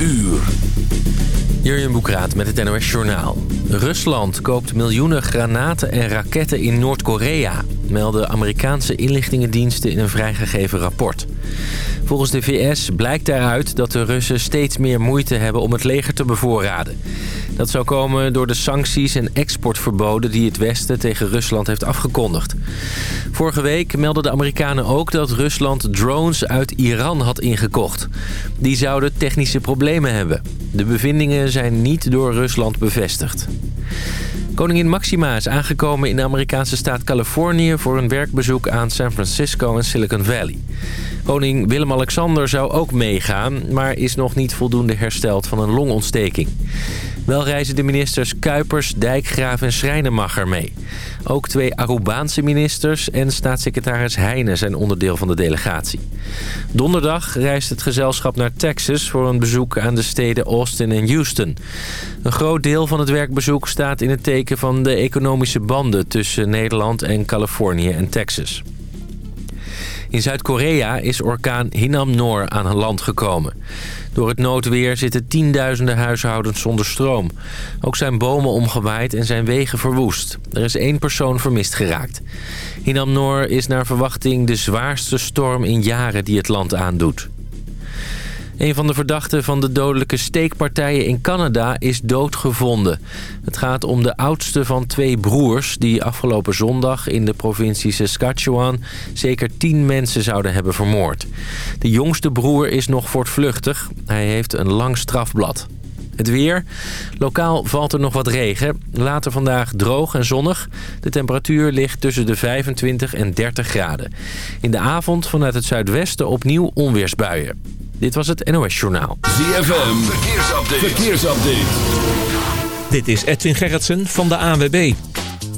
uur. Jurjen Boekraat met het NOS Journaal. Rusland koopt miljoenen granaten en raketten in Noord-Korea... melden Amerikaanse inlichtingendiensten in een vrijgegeven rapport. Volgens de VS blijkt daaruit dat de Russen steeds meer moeite hebben om het leger te bevoorraden. Dat zou komen door de sancties en exportverboden die het Westen tegen Rusland heeft afgekondigd. Vorige week meldden de Amerikanen ook dat Rusland drones uit Iran had ingekocht. Die zouden technische problemen hebben. De bevindingen zijn niet door Rusland bevestigd. Koningin Maxima is aangekomen in de Amerikaanse staat Californië... voor een werkbezoek aan San Francisco en Silicon Valley. Koning Willem-Alexander zou ook meegaan... maar is nog niet voldoende hersteld van een longontsteking. Wel reizen de ministers Kuipers, Dijkgraaf en Schrijnemacher mee. Ook twee Arubaanse ministers en staatssecretaris Heijnen zijn onderdeel van de delegatie. Donderdag reist het gezelschap naar Texas voor een bezoek aan de steden Austin en Houston. Een groot deel van het werkbezoek staat in het teken van de economische banden tussen Nederland en Californië en Texas. In Zuid-Korea is orkaan Hinam-Noor aan land gekomen. Door het noodweer zitten tienduizenden huishoudens zonder stroom. Ook zijn bomen omgewaaid en zijn wegen verwoest. Er is één persoon vermist geraakt. Hinam-Noor is naar verwachting de zwaarste storm in jaren die het land aandoet. Een van de verdachten van de dodelijke steekpartijen in Canada is doodgevonden. Het gaat om de oudste van twee broers die afgelopen zondag in de provincie Saskatchewan zeker tien mensen zouden hebben vermoord. De jongste broer is nog voortvluchtig. Hij heeft een lang strafblad. Het weer. Lokaal valt er nog wat regen. Later vandaag droog en zonnig. De temperatuur ligt tussen de 25 en 30 graden. In de avond vanuit het zuidwesten opnieuw onweersbuien. Dit was het NOS Journaal. ZFM, verkeersupdate. verkeersupdate. Dit is Edwin Gerritsen van de ANWB.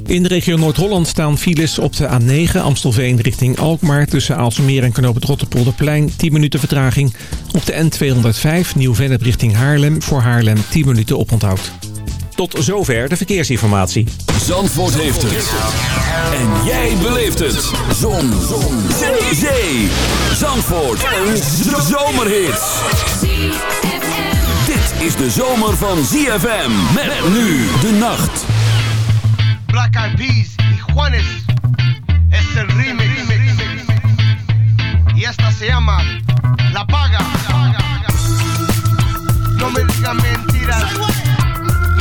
In de regio Noord-Holland staan files op de A9 Amstelveen richting Alkmaar... tussen Aalsmeer en Knoop het Rotterpolderplein 10 minuten vertraging. Op de N205 Nieuw-Vennep richting Haarlem voor Haarlem 10 minuten oponthoud. Tot zover de verkeersinformatie. Zandvoort heeft het. En jij beleeft het. Zon. Zon. Zee. Zee. Zandvoort. Een zomerhit. Dit is de zomer van ZFM. Met nu de nacht. Black Eyed Peas y Juanes es el remix. Y esta se llama La Paga. No me digas mentiras.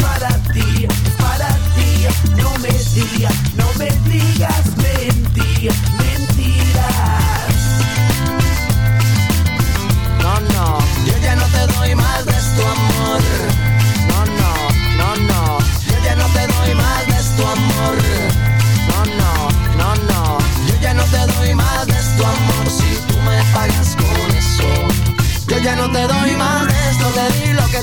para ti, para ti. No me digas, no me digas mentiras, mentiras. No, no, yo ya no te doy más de tu amor. No, no, no, no, yo ya no te doy más de tu amor. No, no, no, no, yo ya no te doy más de tu amor si tú me pagas con eso. Yo ya no te doy más de esto, te di lo que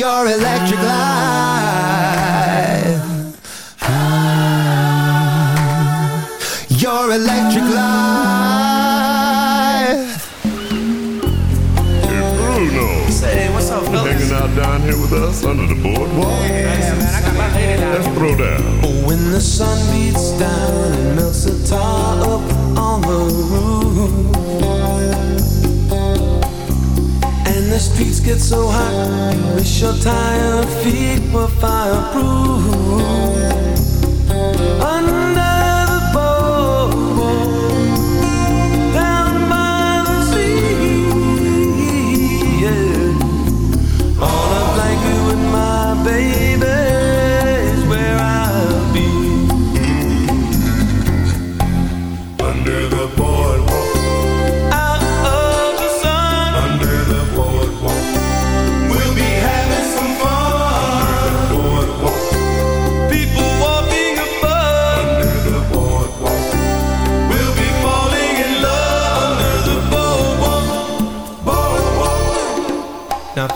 your electric light. Ah, your electric life. Hey, Bruno. Say, what's up, fellas? Hanging out down here with us under the boardwalk. Yeah, man, I got my lady down. Let's throw down. When the sun beats down Streets get so hot wish your tired feet were fireproof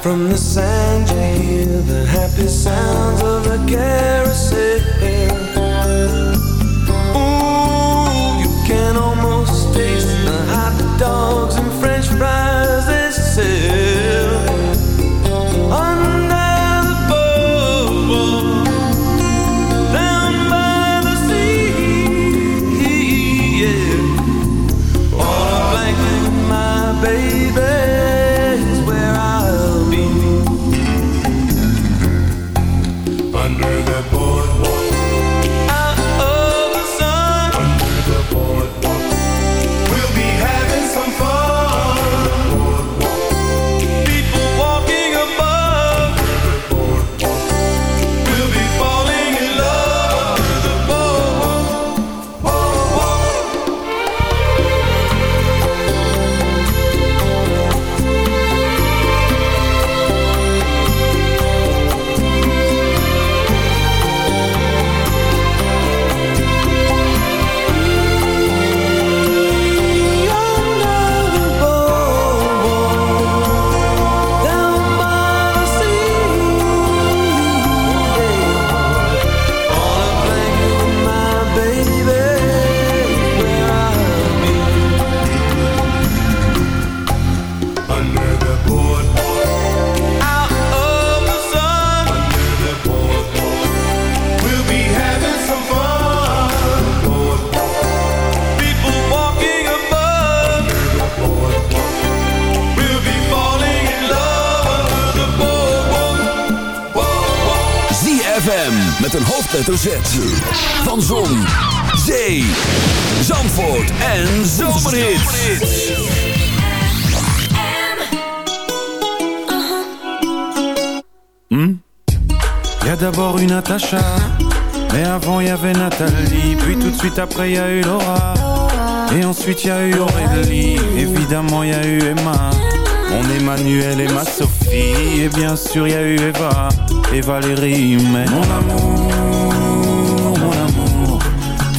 from the sand hoofdletter Z. Van Zon, Zee, Zandvoort en a d'abord eu Natacha, mais avant y avait Nathalie, puis tout de suite après y a eu Laura, et ensuite y a eu Aurélie, évidemment y a eu Emma, mon Emmanuel et ma Sophie, et bien sûr y a eu Eva et Valérie, mais mon amour,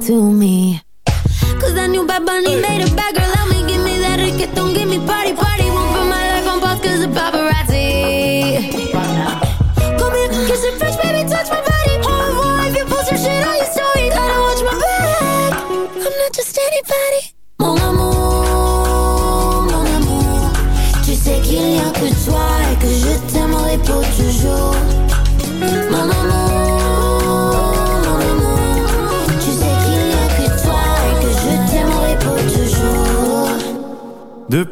To me. Cause that new Bad Bunny made a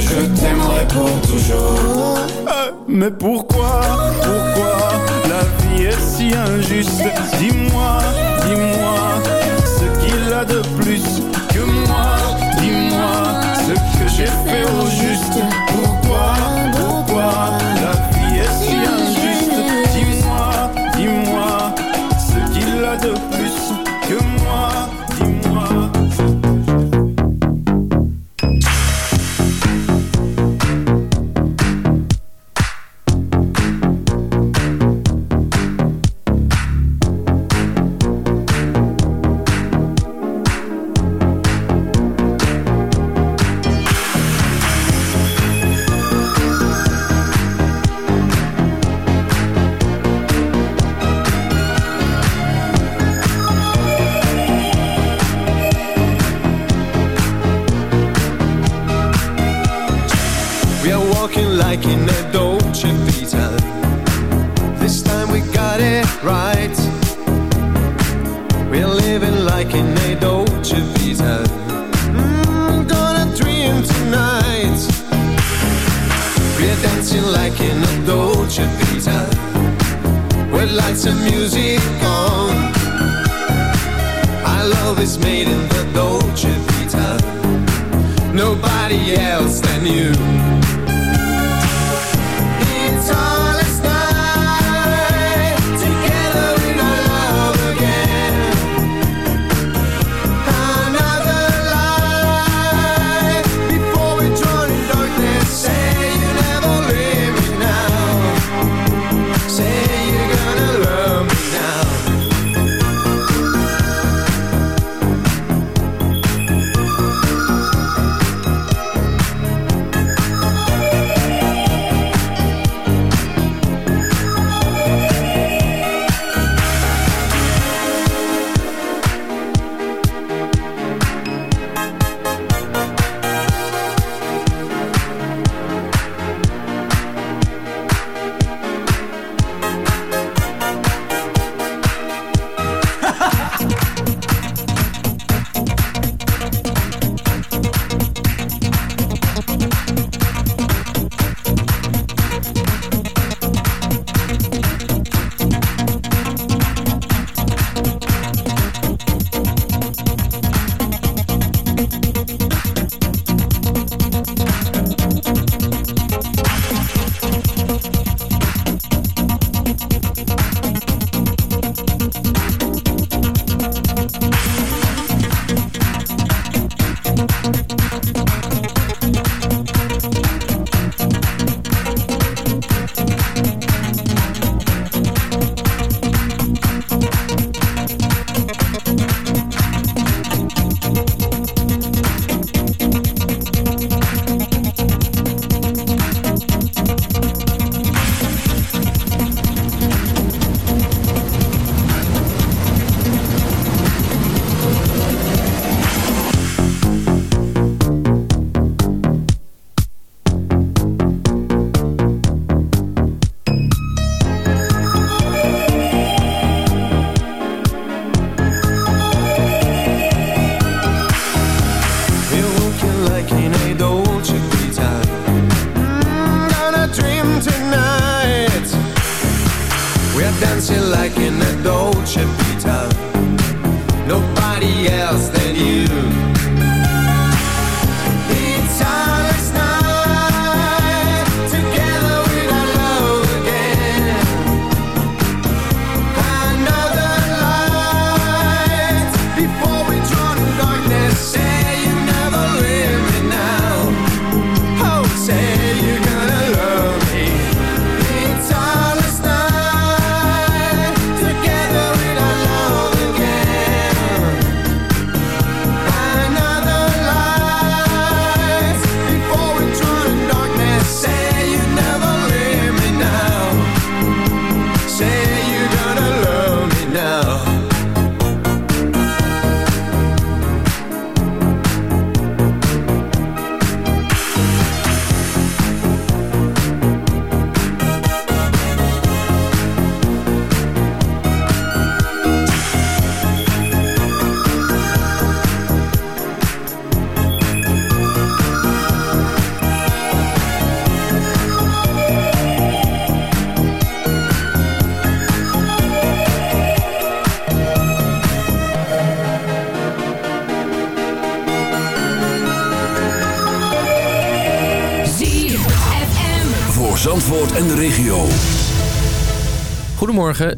Je t'aimerai pour toujours. Euh, Mais pourquoi, pourquoi la vie est si injuste? Dis-moi, dis-moi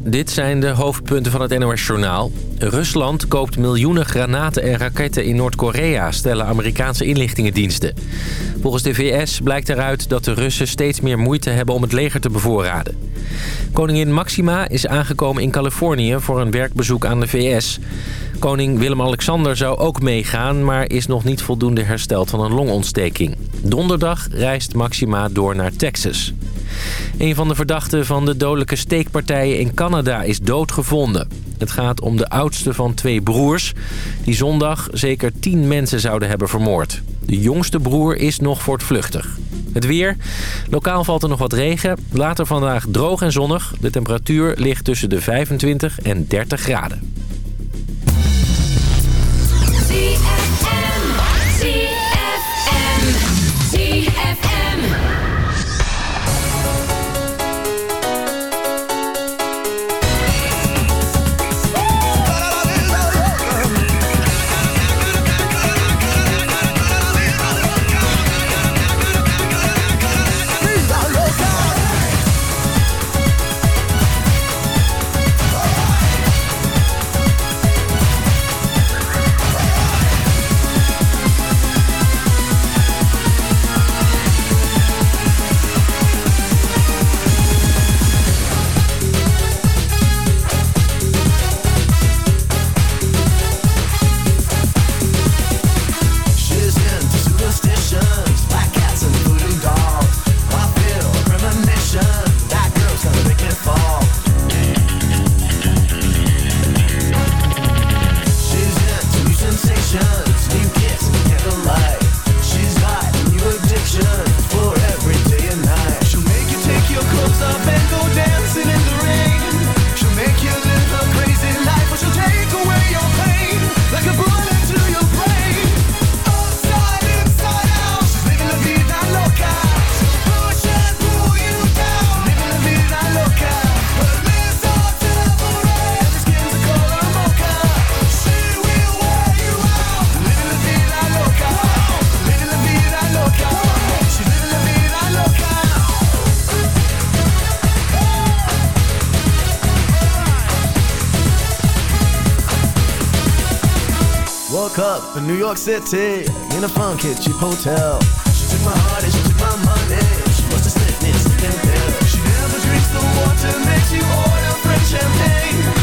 Dit zijn de hoofdpunten van het NOS-journaal. Rusland koopt miljoenen granaten en raketten in Noord-Korea... stellen Amerikaanse inlichtingendiensten. Volgens de VS blijkt eruit dat de Russen steeds meer moeite hebben... om het leger te bevoorraden. Koningin Maxima is aangekomen in Californië voor een werkbezoek aan de VS. Koning Willem-Alexander zou ook meegaan... maar is nog niet voldoende hersteld van een longontsteking. Donderdag reist Maxima door naar Texas. Een van de verdachten van de dodelijke steekpartijen in Canada is doodgevonden. Het gaat om de oudste van twee broers... die zondag zeker tien mensen zouden hebben vermoord. De jongste broer is nog voortvluchtig. Het weer. Lokaal valt er nog wat regen. Later vandaag droog en zonnig. De temperatuur ligt tussen de 25 en 30 graden. Woke New York City in a funky cheap hotel. She took my heart and she took my money. She have slipped me a pill. She never drinks the water, makes you order French champagne.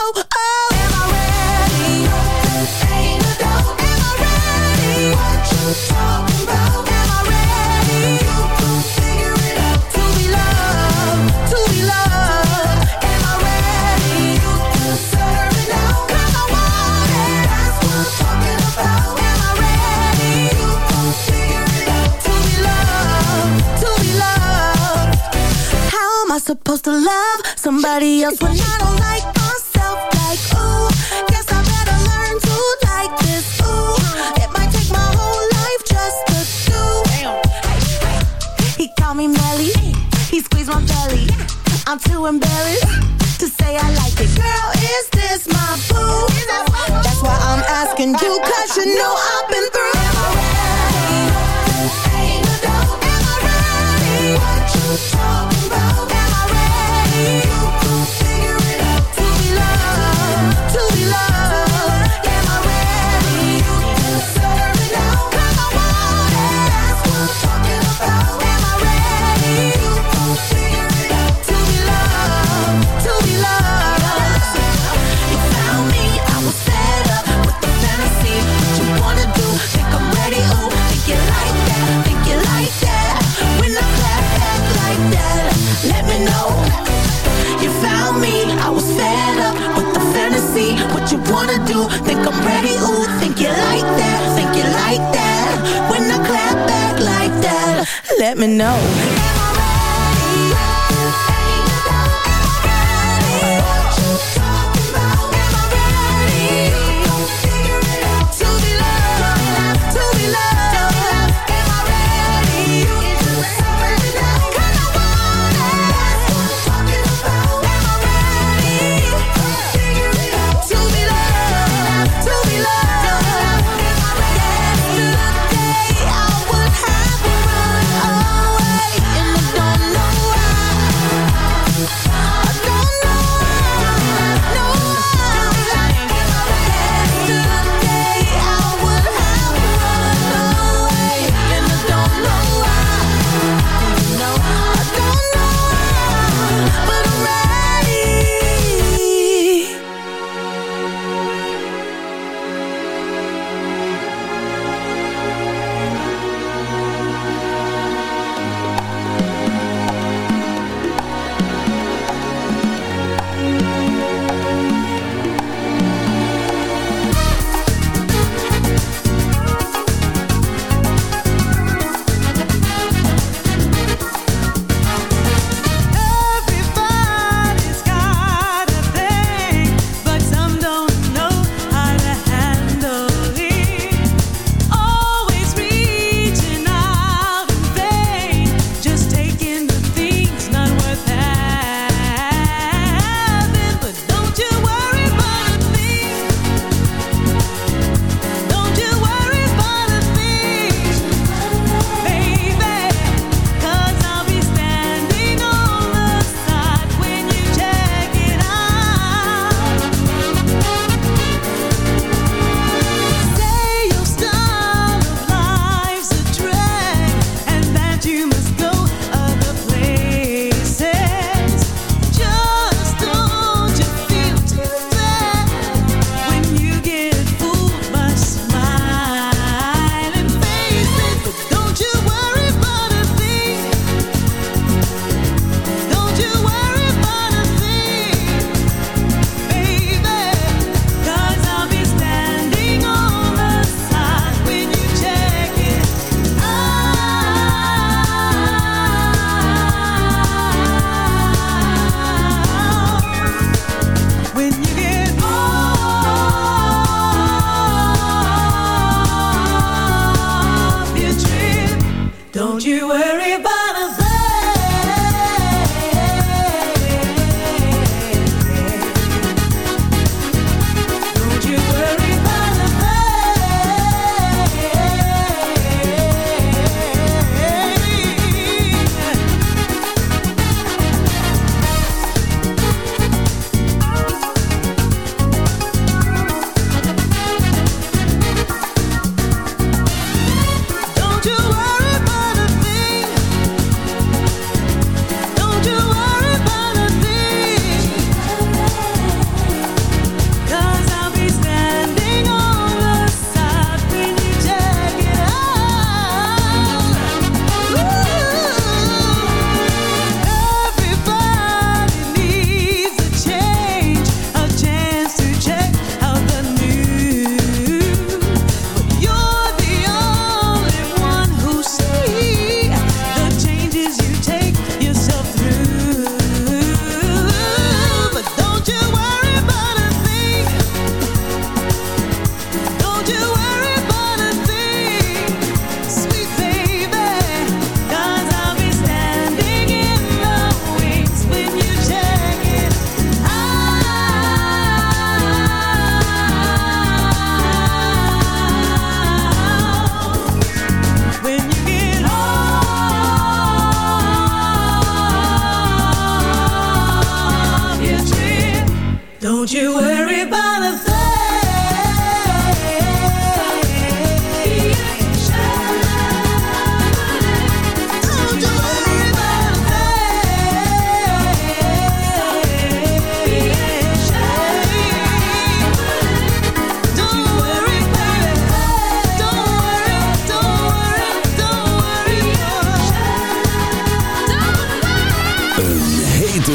somebody else when I don't like me know. you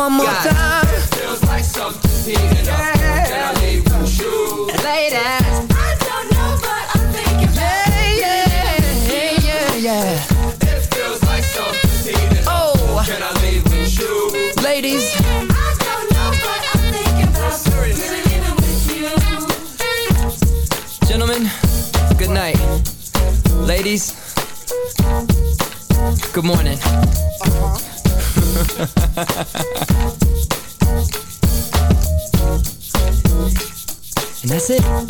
one more God. time. Feels like something's heating yeah. up. Can I leave with you? Later. I don't know, but I feels like oh. Can I leave with you? Ladies. I don't know, but I leaving with you. Gentlemen, good night. Ladies, good morning and that's it.